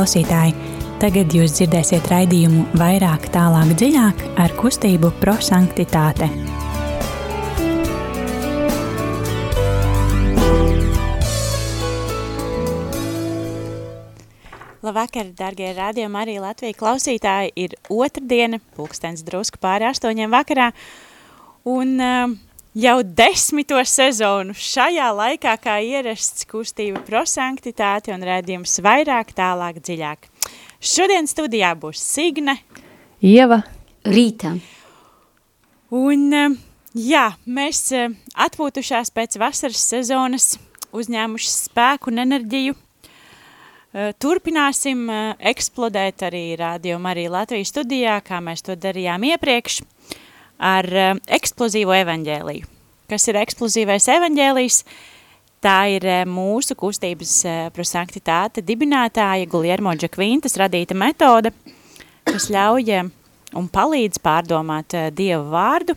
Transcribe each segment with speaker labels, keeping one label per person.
Speaker 1: klausītāji! Tagad jūs dzirdēsiet raidījumu vairāk, tālāk, dziļāk ar kustību prosanktitāte. Labvakar, darbie radījumi, arī Latvijas klausītāji. Ir otrdiena, pulkstenis drusku pāri astoņiem vakarā. Un uh, jau desmito sezonu šajā laikā, kā ierasts kustība prosanktitāte un redzījums vairāk, tālāk, dziļāk. Šodien studijā būs Signe,
Speaker 2: Ieva,
Speaker 3: Rīta.
Speaker 1: Un eh, jā, mēs eh, atpūtušās pēc vasaras sezonas, uzņēmuši spēku un enerģiju. Eh, turpināsim eksplodēt arī Radio Marija Latvijas studijā, kā mēs to darījām iepriekš ar uh, eksplozīvo evaņģēliju. Kas ir eksplozīvais evaņģēlijs? Tā ir uh, mūsu kustības uh, prosanktitāte dibinātāja Guljermo Džakvintas radīta metode, kas ļauj uh, un palīdz pārdomāt uh, Dievu vārdu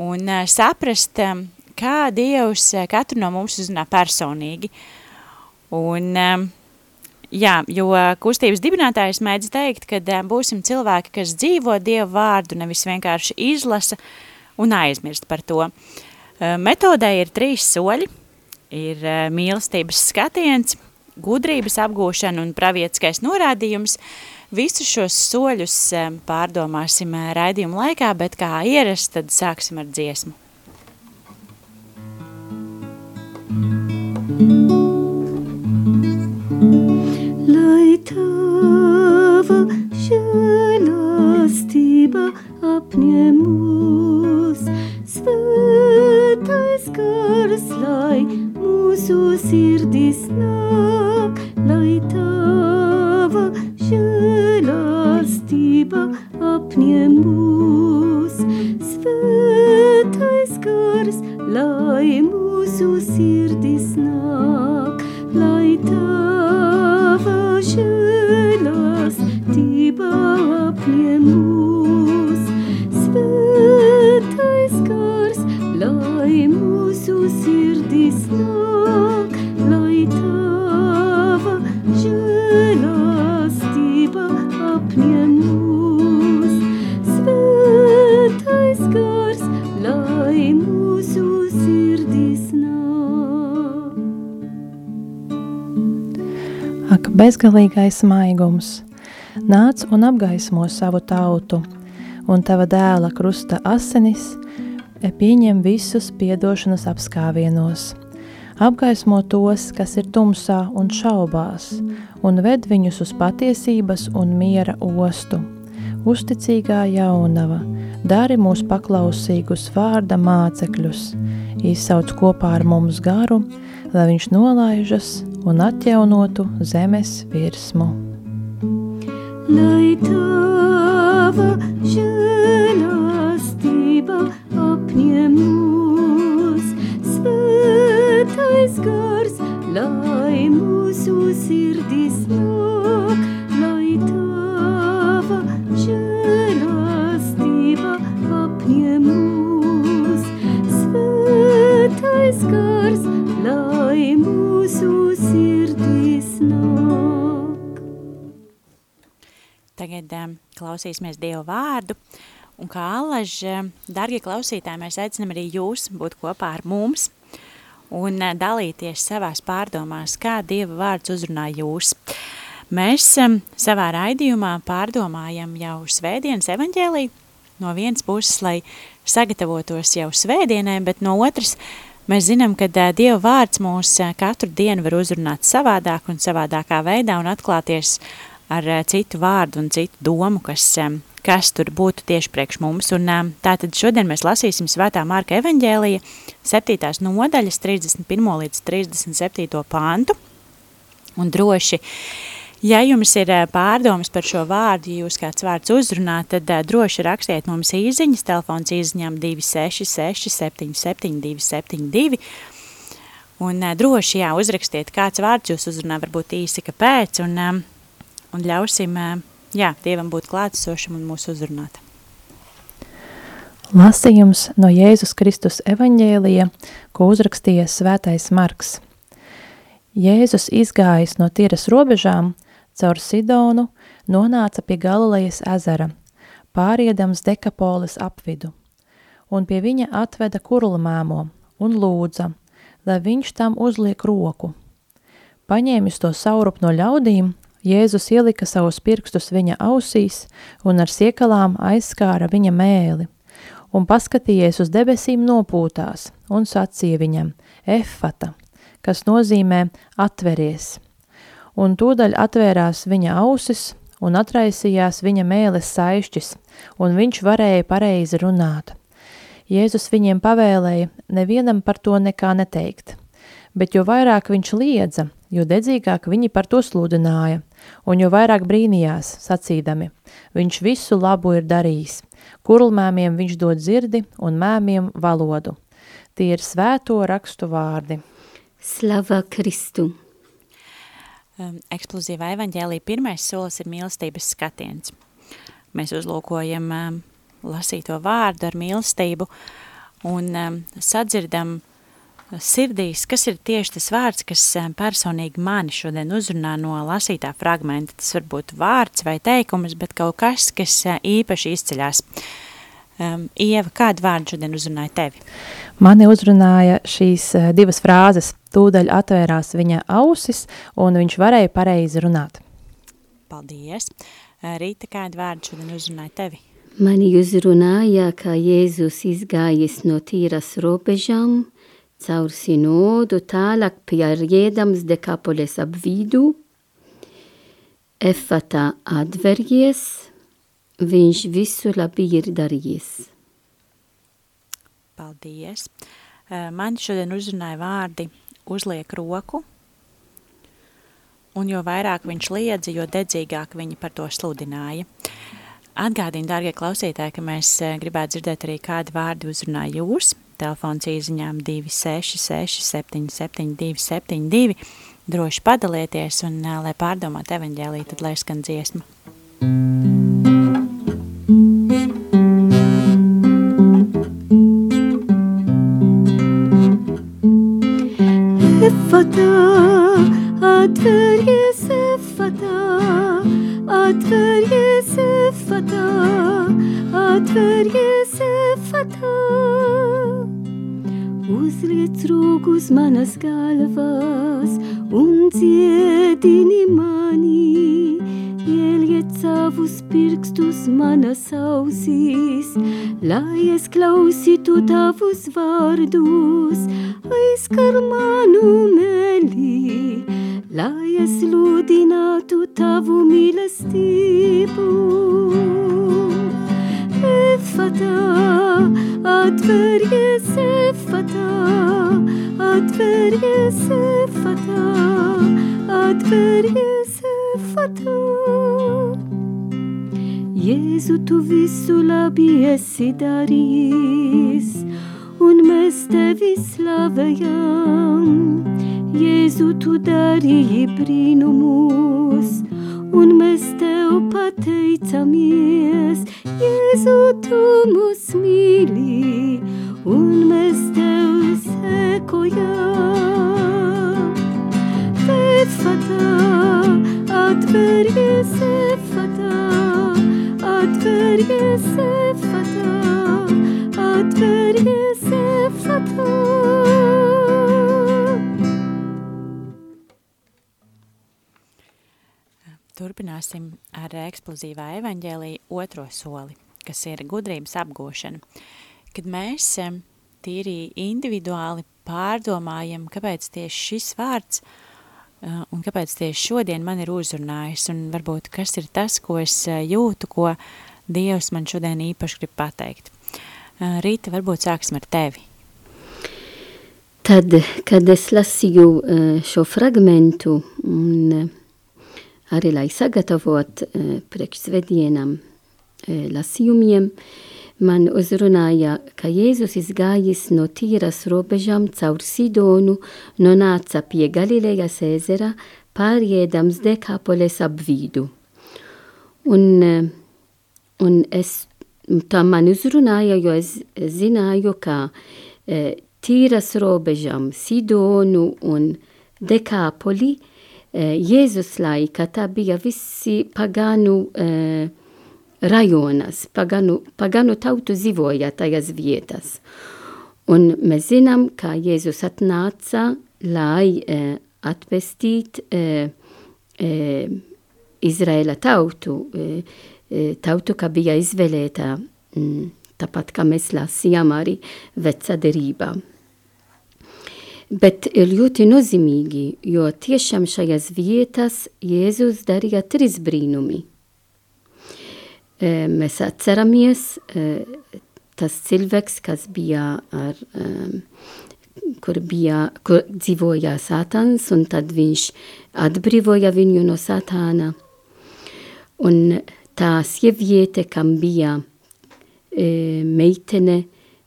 Speaker 1: un uh, saprast, um, kā Dievs katru no mums uzrunā personīgi. Un um, Jā, jo kustības dibinātājs mēdz teikt, ka būsim cilvēki, kas dzīvo Dievu vārdu, nevis vienkārši izlasa un aizmirst par to. Metodē ir trīs soļi. Ir mīlestības skatiens, gudrības apgūšana un pravietiskais norādījums. Visus šos soļus pārdomāsim raidījuma laikā, bet kā ierasts, tad sāksim ar dziesmu. Thank you.
Speaker 4: Tava žēlastība apņem mūs.
Speaker 2: Bezgalīgais maigums, nāc un apgaismo savu tautu, un tava dēla krusta asinis pieņem visus piedošanas apskāvienos. Apgaismo tos, kas ir tumsā un šaubās, un ved viņus uz patiesības un miera ostu. Uzticīgā jaunava, dari mūs paklausīgus vārda mācekļus, izsauc kopā ar mums garu, lai viņš nolaižas un atjaunotu zemes virsmu.
Speaker 4: Lai tava žēlastība apņem mūs, svētais gars, lai mūsu sirdis nāk, lai tava žēlastība apņem mūs, svētais gars, lai mūsu sirdis nāk.
Speaker 1: Tagad um, klausīsimies Dievu vārdu. Un kā alaž, dargie klausītāji, mēs aicinam arī jūs būt kopā ar mums un uh, dalīties savās pārdomās, kā Dieva vārds uzrunā jūs. Mēs um, savā raidījumā pārdomājam jau svētdienas evaņģēliju no vienas puses, lai sagatavotos jau svētdienai, bet no otras mēs zinām, ka uh, Dieva vārds mūs uh, katru dienu var uzrunāt savādāk un savādākā veidā un atklāties ar uh, citu vārdu un citu domu, kas, kas tur būtu tieši priekš mums. Un tātad šodien mēs lasīsim Svētā Marka evaņģēlija 7. nodaļas 31. līdz 37. pāntu. Un droši, ja jums ir uh, pārdomas par šo vārdu, ja jūs kāds vārds uzrunā, tad uh, droši rakstiet mums īziņas, telefons īziņām 266 77 272. Un uh, droši, jā, uzrakstiet, kāds vārds jūs uzrunā, varbūt īsi, kāpēc, un, un ļausim, jā, Dievam būt klātesošam un mūs uzrunāt.
Speaker 2: Lasījums no Jēzus Kristus evaņģēlija, ko uzrakstīja svētais Marks. Jēzus izgājis no tiras robežām, caur Sidonu, nonāca pie Galilejas ezera, pāriedams Dekapolis apvidu, un pie viņa atveda kurlamēmo un lūdza, lai viņš tam uzliek roku. Paņēmis to saurup no ļaudīm, Jēzus ielika savus pirkstus viņa ausīs un ar siekalām aizskāra viņa mēli, un paskatījies uz debesīm nopūtās un sacīja viņam, efata, kas nozīmē atveries. Un tūdaļ atvērās viņa ausis un atraisījās viņa mēles saišķis, un viņš varēja pareizi runāt. Jēzus viņiem pavēlēja nevienam par to nekā neteikt, bet jo vairāk viņš liedza, jo dedzīgāk viņi par to sludināja, un jo vairāk brīnījās, sacīdami, viņš visu labu ir darījis, kurlmēmiem viņš dod dzirdi un mēmiem valodu. Tie ir svēto rakstu vārdi.
Speaker 4: Slava Kristu!
Speaker 1: Um, eksplozīvā evaņģēlī pirmais solis ir mīlestības skatiens. Mēs uzlūkojam um, lasīto vārdu ar mīlestību un um, sadzirdam sirdīs, kas ir tieši tas vārds, kas um, personīgi mani šodien uzrunā no lasītā fragmenta. Tas var būt vārds vai teikums, bet kaut kas, kas uh, īpaši izceļās. Um, Ieva, kādu vārdu šodien uzrunāja tevi?
Speaker 2: Mani uzrunāja šīs uh, divas frāzes – tūdaļ atvērās viņa ausis, un viņš varēja pareizi runāt.
Speaker 1: Paldies! Rīta, kādu vārdu šodien uzrunāja tevi?
Speaker 4: Mani uzrunāja, ka Jēzus izgājis no tīras robežām, caur sinodu tālāk pieriedams dekapoles ap vidu, efata atverjies, viņš visu labi ir darījis.
Speaker 1: Paldies! Man šodien uzrunāja vārdi uzliek roku, un jo vairāk viņš liedza, jo dedzīgāk viņi par to sludināja. Atgādīju, dārgie klausītāji, ka mēs eh, gribētu dzirdēt arī kādu vārdu uzrunā jūs. Telefons īziņām 266 77 272. Droši padalieties un, eh, lai pārdomāt evaņģēlī, tad lai skan dziesma.
Speaker 4: Lai es klausītu tavus vārdus, aizskar manu meli, lai es lūdinātu tavu mīlestību. Efata, atveries efata, atveries efata, atveries Jēzu, tu visu labi esi darījis, un mēs tevi slavējam. Jēzu, tu darīji brīnumus, un mēs tev pateicamies. Jēzu, tu mūs mīli, un mēs tev sekojam. Efata, atveries efata, atveries efata, atveries efata.
Speaker 1: Turpināsim ar eksplozīvā evaņģēlī otro soli, kas ir gudrības apgūšana. Kad mēs em, tīri individuāli pārdomājam, kāpēc tieši šis vārds uh, un kāpēc tieši šodien man ir uzrunājis, un varbūt kas ir tas, ko es uh, jūtu, ko Dievs man šodien īpaši grib pateikt. Uh, Rīta, varbūt sāksim ar tevi.
Speaker 4: Tad, kad es lasīju eh, šo fragmentu un eh, arī lai sagatavot eh, priekš svētdienam eh, lasījumiem, man uzrunāja, ka Jēzus izgājis no tīras robežām caur Sidonu, nonāca pie Galilejas ezera, pāriedams Dekapoles ap vidu. Un, eh, un es, tā man uzrunāja, jo es zināju, ka eh, tīras robežām Sidonu un Dekapoli Jēzus laika tā bija visi pagānu rajonas, pagānu, pagānu tautu dzīvoja tajās vietas. Un mēs zinām, ka Jēzus atnāca, lai atpestīt Izraēla tautu, tautu, ka bija izvēlēta, tāpat kā mēs lasījām arī vecā derībā. Bet ir ļoti nozīmīgi, jo tiešām šajās vietās Jēzus darīja trīs brīnumi. Mēs atceramies tas cilvēks, kas bija ar, kur bija, kur dzīvoja Sātans, un tad viņš atbrīvoja viņu no Sātāna. Un tā sieviete, kam bija meitene,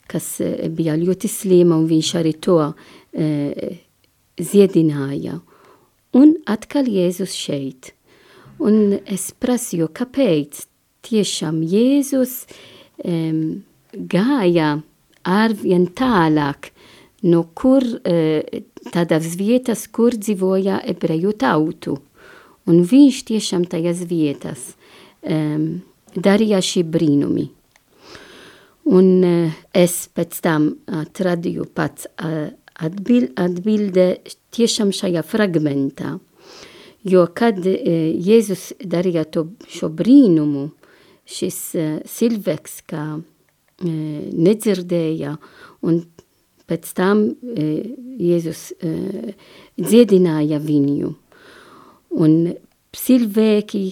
Speaker 4: kas bija ļoti slima, un viņš arī to ziedināja. Un atkal Jēzus šeit. Un es prasīju, kāpēc tiešām Jēzus um, gāja arvien tālāk, no kur uh, tādas vietas, kur dzīvoja ebreju tautu. Un viņš tiešām tajās vietas um, darīja šī brīnumi. Un uh, es pēc tam atradīju pats uh, atbild, atbilde tiešām šajā fragmentā. Jo kad Jēzus darīja to, šo brīnumu, šis cilvēks, kā nedzirdēja, un pēc tam Jēzus dziedināja viņu. Un cilvēki,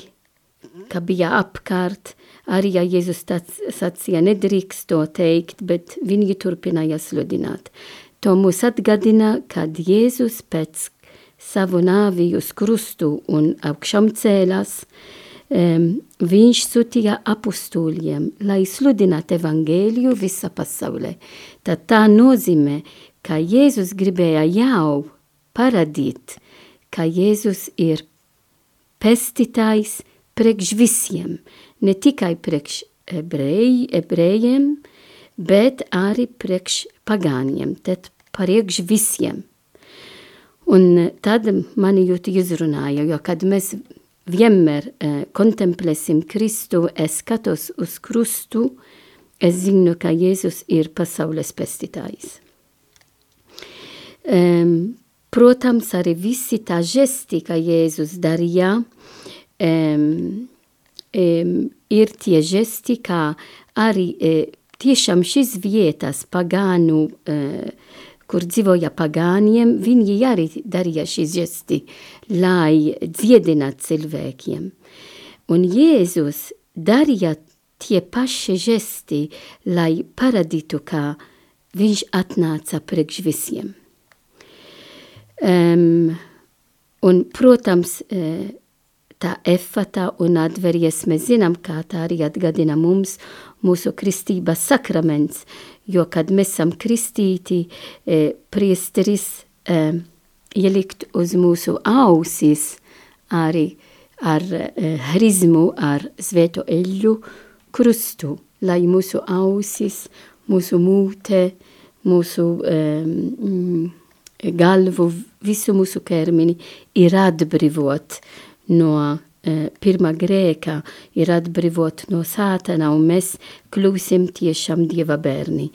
Speaker 4: ka bija apkārt, arī ja Jēzus sacīja, nedrīkst to teikt, bet viņi turpināja sludināt. To mūs atgādina, kad Jēzus pēc savu nāvi uz krustu un augšām cēlās, um, viņš sūtīja apustūļiem, lai sludinātu evangēliju visā pasaulē. Tad tā nozīmē, ka Jēzus gribēja jau parādīt, ka Jēzus ir pestītājs priekš visiem, ne tikai priekš ebreji, ebrejiem, bet arī priekš pagāniem. Tad priekš visiem. Un tad mani ļoti izrunāja, jo kad mēs vienmēr uh, kontemplēsim Kristu, es skatos uz krustu, es zinu, ka Jēzus ir pasaules pestītājs. Um, protams, arī visi tā žesti, ka Jēzus darīja, ir tie žesti, kā arī uh, tiešām šis vietas pagānu uh, kur dzīvoja pagāniem, viņi arī darīja šīs žesti, lai dziedinātu cilvēkiem. Un Jēzus darīja tie paši žesti, lai parādītu, kā viņš atnāca priekš visiem. Um, un, protams, tā efata un atveries, mēs zinām, kā tā arī atgadina mums mūsu kristības sakraments, jo, kad mēs esam kristīti, e, priesteris e, ielikt uz mūsu ausis arī ar e, hrizmu, ar svēto eļu krustu, lai mūsu ausis, mūsu mūte, mūsu e, mm, galvu, visu mūsu ķermeni ir atbrīvot no Eh, pirmā grēka ir atbrīvot no sātana, un mēs kļūsim tiešām dieva bērni.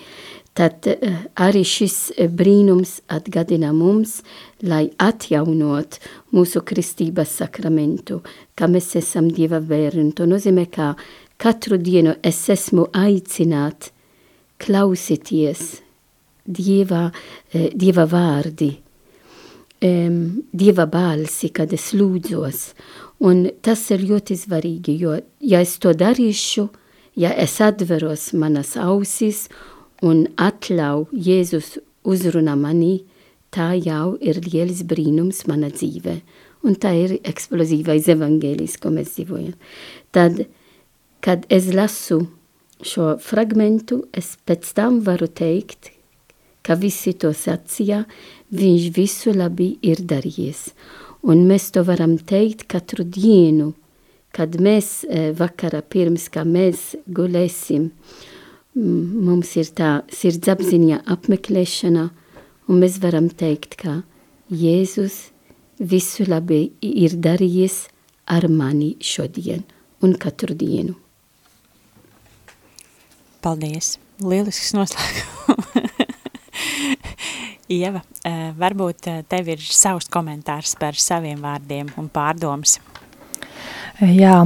Speaker 4: Tad eh, arī šis eh, brīnums atgādina mums, lai atjaunot mūsu kristības sakramentu, ka mēs esam dieva bērni. To nozīmē, ka katru dienu es esmu aicināt klausīties dieva, dieva vārdi, dieva balsi, kad es lūdzos. Un tas ir ļoti svarīgi, jo ja es to darīšu, ja es atveros manas ausis un atļauju Jēzus uzrunā mani, tā jau ir liels brīnums mana dzīve. Un tā ir eksplozīvais evaņģēlijs, ko mēs dzīvojam. Tad, kad es lasu šo fragmentu, es pēc tam varu teikt, ka visi to sacīja, viņš visu labi ir darījis. Un mēs to varam teikt katru dienu, kad mēs e, vakara pirms, kā mēs gulēsim, mums ir tā sirdsapziņa apmeklēšana, un mēs varam teikt, ka Jēzus visu labi ir darījis ar mani šodien un katru dienu.
Speaker 1: Paldies! Lielisks noslēgums! Ieva, eh, varbūt eh, tev ir savs komentārs par saviem vārdiem un pārdomas.
Speaker 2: Jā,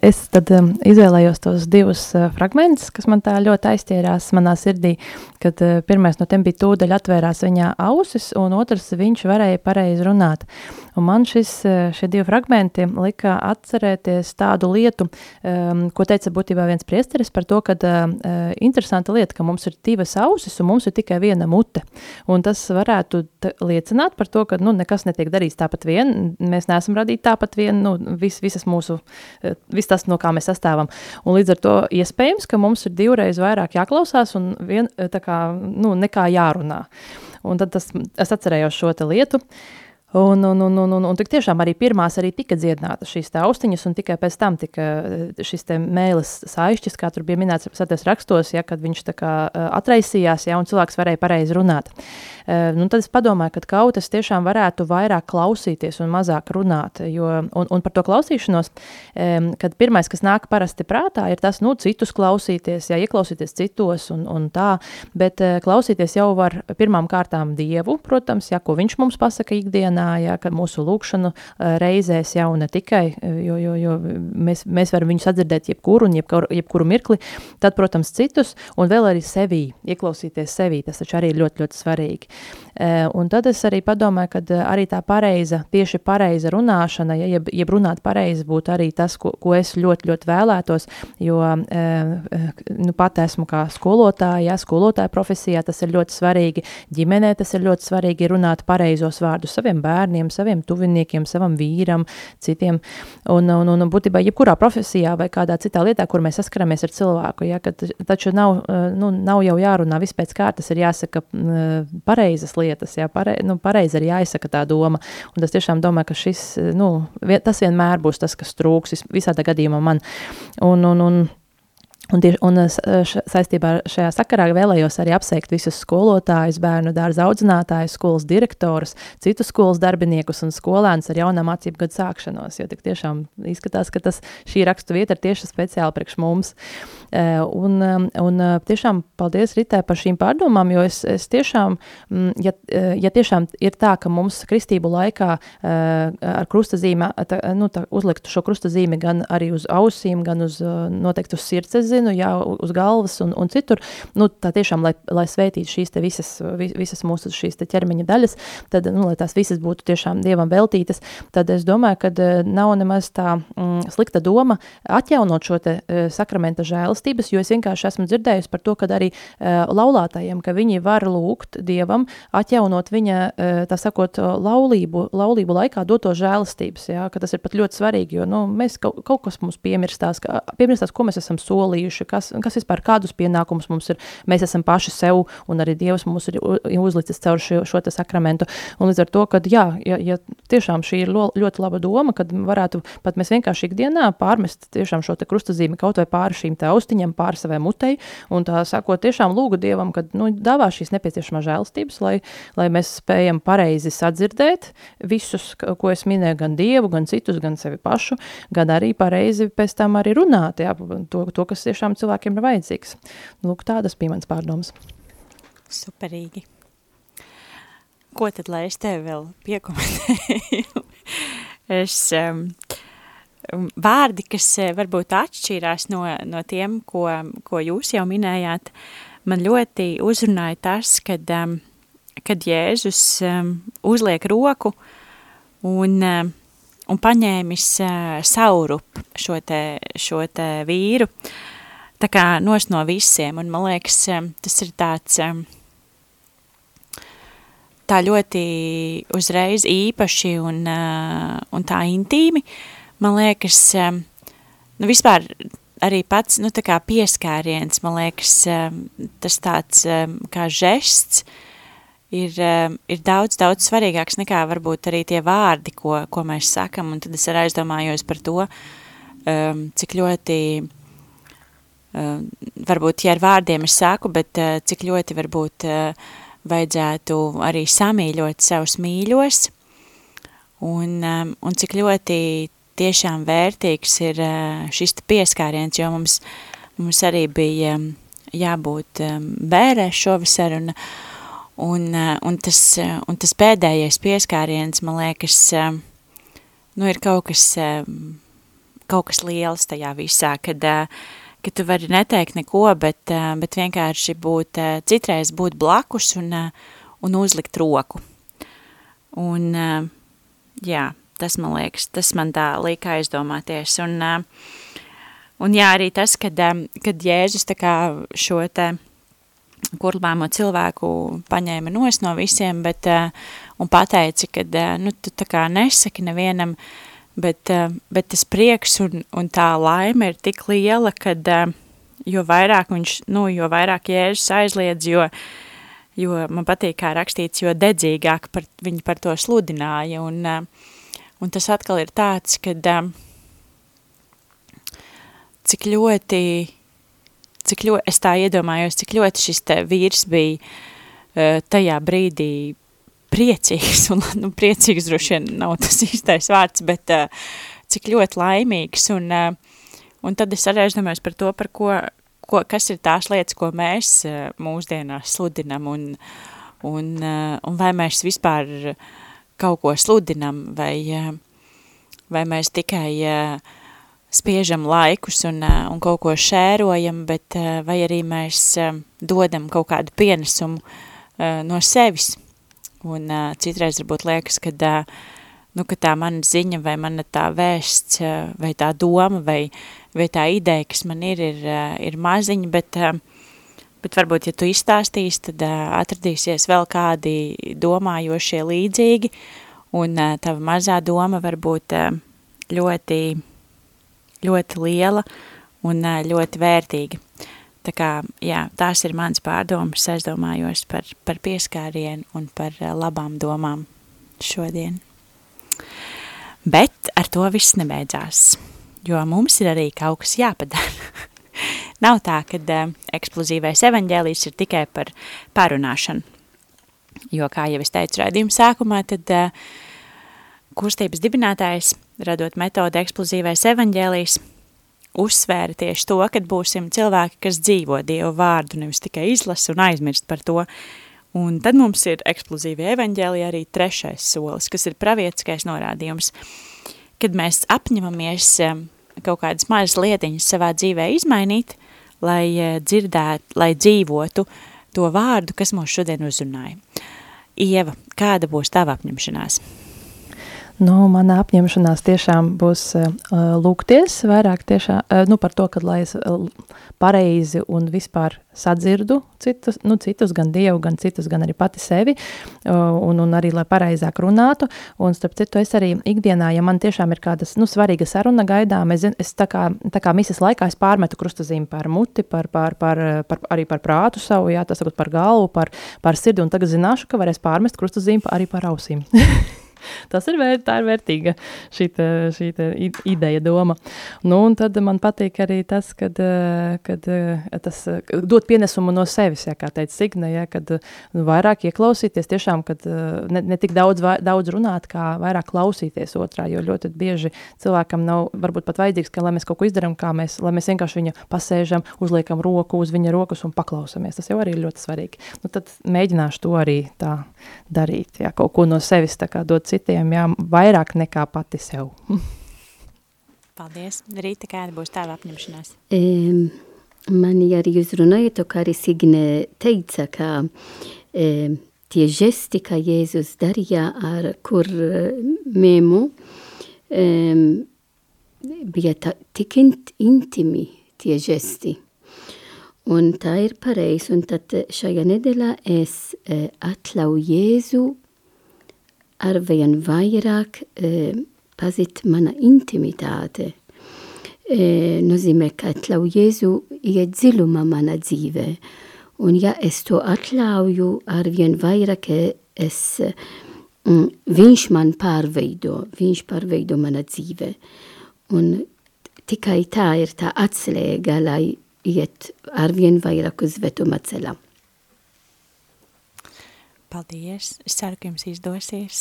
Speaker 2: es tad izvēlējos tos divus fragmentus, kas man tā ļoti aizķērās manā sirdī, kad pirmais no tiem bija tūdaļ atvērās viņā ausis, un otrs viņš varēja pareizi runāt. Un man šis, šie divi fragmenti lika atcerēties tādu lietu, um, ko teica būtībā viens priesteris par to, ka uh, interesanta lieta, ka mums ir divas ausis un mums ir tikai viena mute. Un tas varētu liecināt par to, ka nu, nekas netiek darīts tāpat vien, mēs neesam radīti tāpat vien, nu, vis, visas mūsu eh, viss tas, no kā mēs sastāvam. Un līdz ar to iespējams, ka mums ir divreiz vairāk jāklausās un vien, eh, tā kā, nu, nekā jārunā. Un tad tas, es atcerējos šo lietu, Un, un, un, un, un, un tiešām arī pirmās arī tika dziedinātas šīs austiņas, un tikai pēc tam tika eh, šis mēlis saišķis, kā tur bija minēts saties rakstos, ja, kad viņš tā kā eh, atraisījās, ja, un cilvēks varēja pareizi runāt. Uh, nu, tad es padomāju, ka kautas tiešām varētu vairāk klausīties un mazāk runāt, jo, un, un par to klausīšanos, kad pirmais, kas nāk parasti prātā, ir tas, nu, citus klausīties, ja, ieklausīties citos un, un tā, bet uh, klausīties jau var pirmām kārtām Dievu, protams, ja, ko viņš mums pasaka ikdienā, ja, kad mūsu lūkšanu reizēs jau ne tikai, jo, jo, jo mēs, mēs varam viņus atdzirdēt jebkuru un jebkuru, jebkuru mirkli, tad, protams, citus un vēl arī sevī, ieklausīties sevī, tas taču arī ir ļoti, ļoti svarīgi. Un tad es arī padomāju, ka arī tā pareiza, tieši pareiza runāšana, ja, jeb, jeb runāt pareizi būtu arī tas, ko, ko es ļoti, ļoti vēlētos, jo nu, pat esmu kā skolotāja, ja, skolotāja profesijā tas ir ļoti svarīgi, ģimenē tas ir ļoti svarīgi runāt pareizos vārdus saviem bērniem, saviem tuviniekiem, savam vīram, citiem. Un, un, un būtībā, jebkurā profesijā vai kādā citā lietā, kur mēs saskaramies ar cilvēku, ja, kad, taču nav, eh, nu, nav jau jārunā viss pēc kārtas, ir jāsaka eh, pareizas lietas, ja, pare, nu, pareizi ir jāizsaka tā doma. Un es tiešām domāju, ka šis, nu, tas vienmēr būs tas, kas trūks visādā gadījumā man. Un, un, un, Un, tieši, un saistībā ar šajā sakarā vēlējos arī apsveikt visus skolotājus, bērnu dārza audzinātājus, skolas direktorus, citus skolas darbiniekus un skolēnus ar jaunā mācību gadu sākšanos, jo tik tiešām izskatās, ka tas, šī rakstu vieta ir tieši speciāli priekš mums. Un, un tiešām paldies Ritai par šīm pārdomām, jo es, es tiešām, ja, ja tiešām ir tā, ka mums kristību laikā ar krustazīmē, nu, uzliktu šo krustazīmi gan arī uz ausīm, gan uz noteikti uz sirds zinu, jā, uz galvas un, un citur, nu, tā tiešām, lai, lai sveitītu šīs visas, visas mūsu šīs ķermeņa daļas, tad, nu, lai tās visas būtu tiešām Dievam veltītas, tad es domāju, ka eh, nav nemaz tā mm, slikta doma atjaunot šo te uh, sakramenta žēlastības, jo es vienkārši esmu dzirdējusi par to, ka arī uh, laulātājiem, ka viņi var lūgt Dievam atjaunot viņa, uh, tā sakot, laulību, laulību laikā doto žēlastības, jā, ka tas ir pat ļoti svarīgi, jo, nu, mēs kaut, kaut kas mums piemirstās, ka, piemirstās, ko mēs esam solījuši, darījuši, kas, kas vispār kādus pienākumus mums ir. Mēs esam paši sev, un arī Dievs mums ir uzlicis caur šo, šo sakramentu. Un līdz ar to, ka jā, ja, ja tiešām šī ir lo, ļoti laba doma, kad varētu pat mēs vienkārši ikdienā pārmest šo krustazīmi kaut vai pāri šīm te austiņam, pāri savai mutei, un tā sakot, tiešām lūgu Dievam, kad, nu, dāvā šīs nepieciešamās žēlstības, lai, lai mēs spējam pareizi sadzirdēt visus, ko es minēju, gan Dievu, gan citus, gan sevi pašu, gan arī pareizi pēc tam arī runāt, jā, to, to kas tiešām cilvēkiem ir vajadzīgs. Lūk, tādas bija mans pārdomas.
Speaker 1: Superīgi. Ko tad, lai es tevi vēl piekomentēju? es, um, vārdi, kas eh, varbūt atšķīrās no, no tiem, ko, ko jūs jau minējāt, man ļoti uzrunāja tas, kad, um, kad Jēzus um, uzliek roku un, um, un paņēmis uh, saurup šo te, šo te vīru, uh, tā kā nos no visiem, un man liekas, tas ir tāds, tā ļoti uzreiz īpaši un, un tā intīmi, man liekas, nu vispār arī pats, nu tā kā pieskāriens, man liekas, tas tāds kā žests, ir, ir daudz, daudz svarīgāks nekā varbūt arī tie vārdi, ko, ko mēs sakam, un tad es arī aizdomājos par to, cik ļoti Eh, varbūt, ja ar vārdiem es saku, bet eh, cik ļoti varbūt eh, vajadzētu arī samīļot savus mīļos. Un, un cik ļoti tiešām vērtīgs ir šis pieskāriens, jo mums, mums arī bija jābūt bērē šovasar, un, un, un, tas, un tas pēdējais pieskāriens, man liekas, nu ir kaut kas, kaut kas liels tajā visā, kad, uh, kad tu vari neteikt neko, bet, uh, bet vienkārši būt, uh, citreiz būt blakus un, uh, un uzlikt roku. Un, jā, tas man liekas, tas man tā lika aizdomāties. Un, un jā, arī tas, kad, kad Jēzus tā kā šo te kurlbāmo cilvēku paņēma nos no visiem, bet, un pateica, ka, uh, nu, tu tā kā nesaki nevienam, uh, bet tas prieks un, un tā laime ir tik liela, kad, uh, jo vairāk viņš, nu, jo vairāk Jēzus aizliedz, jo, jo man patīk, kā rakstīts, jo dedzīgāk par, viņi par to sludināja, un, uh, Un tas atkal ir tāds, kad cik ļoti, cik ļoti, es tā iedomājos, cik ļoti šis te vīrs bija tajā brīdī priecīgs, un nu, priecīgs droši vien nav tas īstais vārds, bet uh, cik ļoti laimīgs, un, uh, un tad es arī aizdomājos par to, par ko, ko, kas ir tās lietas, ko mēs uh, mūsdienās sludinam, un, un, uh, un vai mēs vispār uh, kaut ko sludinam, vai, eh, vai mēs tikai eh, spiežam laikus un, eh, un kaut ko šērojam, bet vai arī mēs dodam kaut kādu pienesumu no sevis. Un citreiz varbūt liekas, ka, nu, ka tā mana ziņa vai mana tā vēsts vai tā doma vai, vai tā ideja, kas man ir, ir, ir maziņa, bet uh, bet varbūt, ja tu izstāstīsi, tad uh, atradīsies vēl kādi domājošie līdzīgi, un uh, tava mazā doma var būt uh, ļoti, ļoti liela un uh, ļoti vērtīga. Tā kā, jā, tās ir mans pārdomas, es domājos par, par pieskārienu un par uh, labām domām šodien. Bet ar to viss nebeidzās, jo mums ir arī kaut kas jāpadara. Nav tā, ka uh, eksplozīvais evaņģēlijs ir tikai par parunāšanu. Jo, kā jau es teicu raidījuma sākumā, tad uh, kustības dibinātājs, radot metodu eksplozīvais evaņģēlijs, uzsvēra tieši to, kad būsim cilvēki, kas dzīvo Dievu vārdu, nevis tikai izlasa un aizmirst par to. Un tad mums ir eksplozīvi evaņģēlija arī trešais solis, kas ir pravietiskais norādījums. Kad mēs apņemamies kaut kādas mazas lietiņas savā dzīvē izmainīt, lai eh, dzirdētu, lai dzīvotu to vārdu, kas mūs šodien uzrunāja. Ieva, kāda būs tava apņemšanās?
Speaker 2: Nu, mana apņemšanās tiešām būs uh, lūgties vairāk tiešām, uh, nu, par to, ka lai es uh, pareizi un vispār sadzirdu citus, nu, citus, gan Dievu, gan citus, gan arī pati sevi, uh, un, un arī, lai pareizāk runātu, un starp citu, es arī ikdienā, ja man tiešām ir kādas, nu, svarīga saruna gaidām, es, es tā kā, tā kā misas laikā es pārmetu krustazīmi par muti, par, par, par, par, arī par prātu savu, jā, tas varbūt par galvu, par, par sirdi, un tagad zināšu, ka varēs pārmest krustazīmi arī par ausīm. Tas ir, vēr, ir vērtīga šī, šī ideja, doma. Nu, un tad man patīk arī tas, kad, kad tas dot pienesumu no sevis, ja, kā teica Signe, ja, kad nu, vairāk ieklausīties, tiešām, kad ne, ne tik daudz, daudz runāt, kā vairāk klausīties otrā, jo ļoti bieži cilvēkam nav varbūt pat vajadzīgs, ka, lai mēs kaut ko izdaram, kā mēs, lai mēs vienkārši viņu pasēžam, uzliekam roku uz viņa rokas un paklausamies. Tas jau arī ir ļoti svarīgi. Nu, tad mēģināšu to arī tā darīt, ja, kaut ko no sevis tā kā dot citiem, jā, vairāk nekā pati sev.
Speaker 1: Paldies. Rīta, kāda būs tava apņemšanās?
Speaker 4: Um, mani arī uzrunāja to, kā arī Signe teica, ka um, tie žesti, kā Jēzus darīja ar kur mēmu, um, bija tā, tik int, intimi tie žesti. Un tā ir pareizi, un tad šajā nedēļā es uh, atļauju Jēzu arvien vairāk e, pazīt mana intimitāte. E, nozīmē, ka atļauju Jēzu iet dziļumā mana dzīvē. Un ja es to atļauju arvien vairāk, es, mm, viņš man pārveido, viņš pārveido mana dzīve. Un tikai tā ir tā atslēga, lai iet arvien vairāk uz vetuma ceļā.
Speaker 1: Paldies! Es ceru, ka jums izdosies.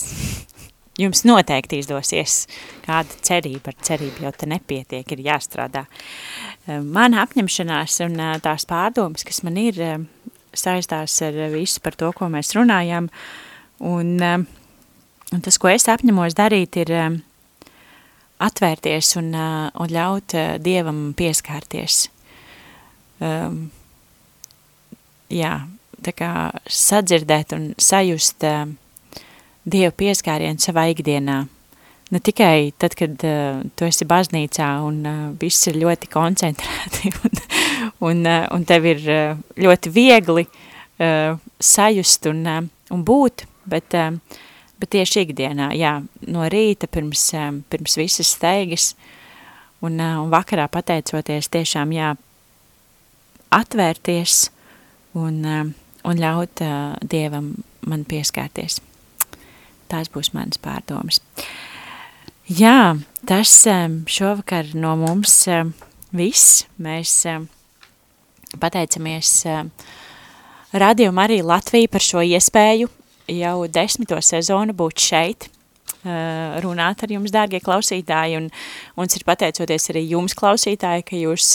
Speaker 1: jums noteikti izdosies kāda cerība, ar cerību jau te nepietiek, ir jāstrādā. Man apņemšanās un tās pārdomas, kas man ir, saistās ar visu par to, ko mēs runājam, un, un tas, ko es apņemos darīt, ir atvērties un, un ļaut Dievam pieskārties. Um, jā, tā kā sadzirdēt un sajust uh, Dieva pieskārienu savā ikdienā. Ne tikai tad, kad uh, tu esi baznīcā un uh, viss ir ļoti koncentrēti un, un, uh, un tev ir uh, ļoti viegli uh, sajust un, uh, un būt, bet, uh, bet tieši ikdienā, jā, no rīta pirms, uh, pirms visas steigas un, uh, un vakarā pateicoties tiešām, jā, atvērties un, uh, un ļaut uh, Dievam man pieskārties. Tās būs manas pārdomas. Jā, tas šovakar no mums viss. Mēs pateicamies Radio Marija Latvija par šo iespēju jau desmito sezonu būt šeit, runāt ar jums, dārgie klausītāji, un mums ir pateicoties arī jums, klausītāji, ka jūs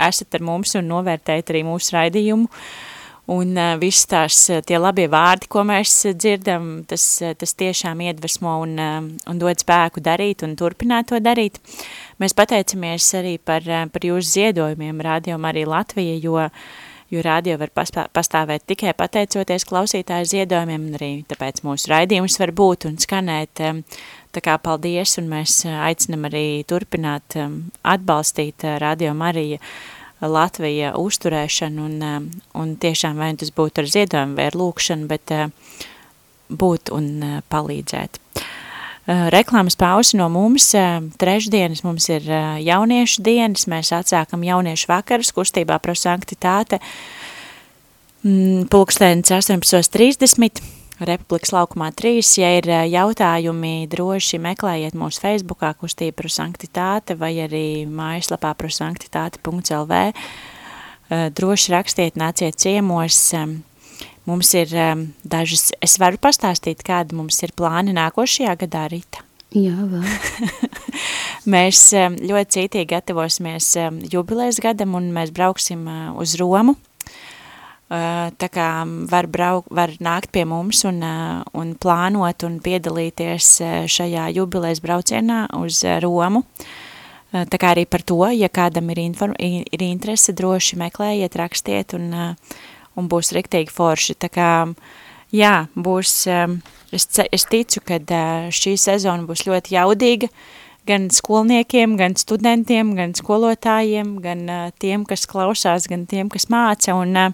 Speaker 1: esat ar mums un novērtējat arī mūsu raidījumu. Uh, Un uh, viss tās tie labie vārdi, ko mēs dzirdam, tas, tas tiešām iedvesmo un, uh, un dod spēku darīt un turpināt to darīt. Mēs pateicamies arī par, par jūsu ziedojumiem Radio Marija Latvija, jo, jo radio var pastāvēt tikai pateicoties klausītāju ziedojumiem, un arī tāpēc mūsu raidījums var būt un skanēt. Tā kā paldies, un mēs aicinam arī turpināt atbalstīt Radio Marija Latvija uzturēšanu un, um, un tiešām vai tas būtu ar ziedojumu vai ar lūkšanu, bet uh, būt un uh, palīdzēt. Reklāmas pausi no mums, trešdienas mums ir jauniešu dienas, mēs atsākam jauniešu vakarus kustībā prosanktitāte, mm, pulkstēnis 18.30, Republikas laukumā 3. Ja ir jautājumi, droši meklējiet mūsu Facebookā kustība par sanktitāte vai arī mājaslapā par sanktitāte.lv. Droši rakstiet, nāciet ciemos. Mums ir dažas, es varu pastāstīt, kāda mums ir plāni nākošajā gadā, Rita.
Speaker 4: Jā, vēl.
Speaker 1: mēs ļoti cītīgi gatavosimies jubilēs gadam un mēs brauksim uz Romu tā kā var, brauk, var nākt pie mums un, un plānot un piedalīties šajā jubilēs braucienā uz Romu. Tā kā arī par to, ja kādam ir, inform, ir interese, droši meklējiet, rakstiet un, un būs riktīgi forši. Tā kā, jā, būs, es, es ticu, ka šī sezona būs ļoti jaudīga, gan skolniekiem, gan studentiem, gan skolotājiem, gan tiem, kas klausās, gan tiem, kas māca, un uh,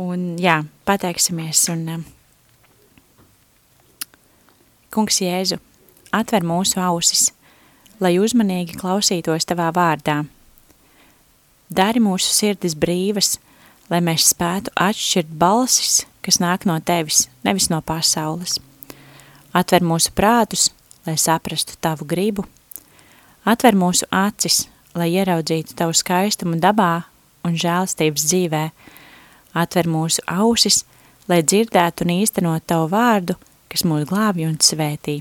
Speaker 1: Un jā, pateiksimies un um, Kungs Jēzu, atver mūsu ausis, lai uzmanīgi klausītos tavā vārdā. Dari mūsu sirdis brīvas, lai mēs spētu atšķirt balsis, kas nāk no tevis, nevis no pasaules. Atver mūsu prātus, lai saprastu tavu gribu. Atver mūsu acis, lai ieraudzītu tavu skaistumu dabā un žēlstības dzīvē, atver mūsu ausis, lai dzirdētu un īstenot tavu vārdu, kas mūs glābj un svētī.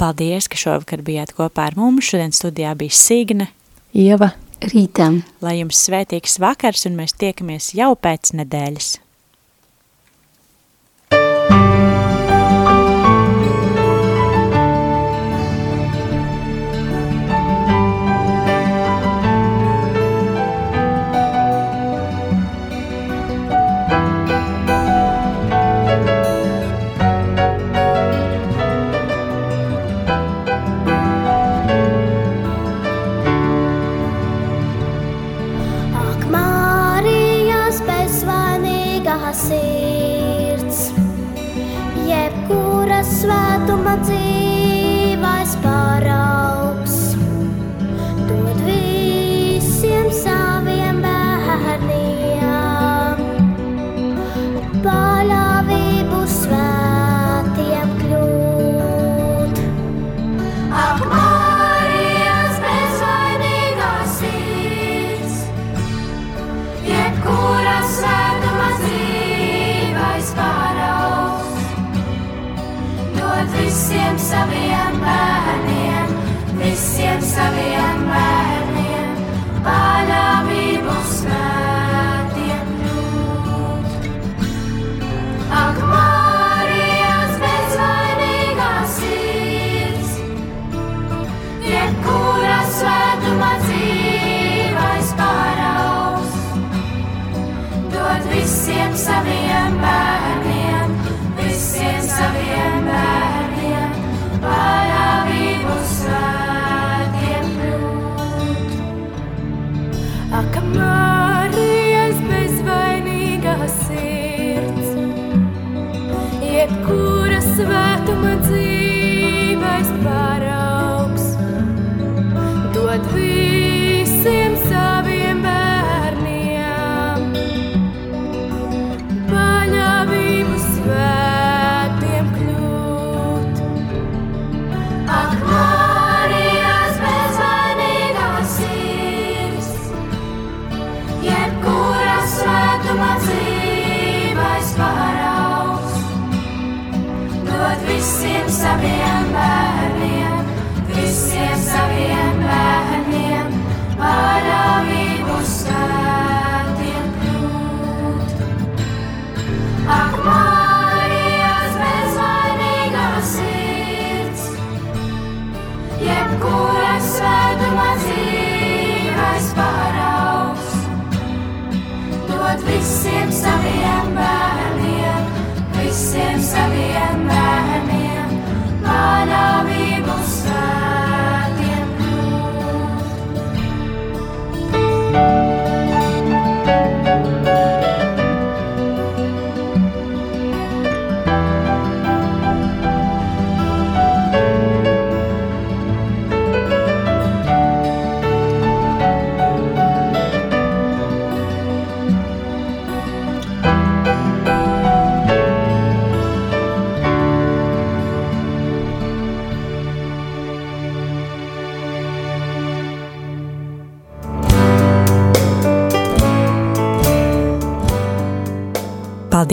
Speaker 1: Paldies, ka šovakar bijāt kopā ar mums. Šodien studijā bija Signe.
Speaker 2: Ieva.
Speaker 4: Rītam.
Speaker 1: Lai jums svētīgs vakars un mēs tiekamies jau pēc nedēļas.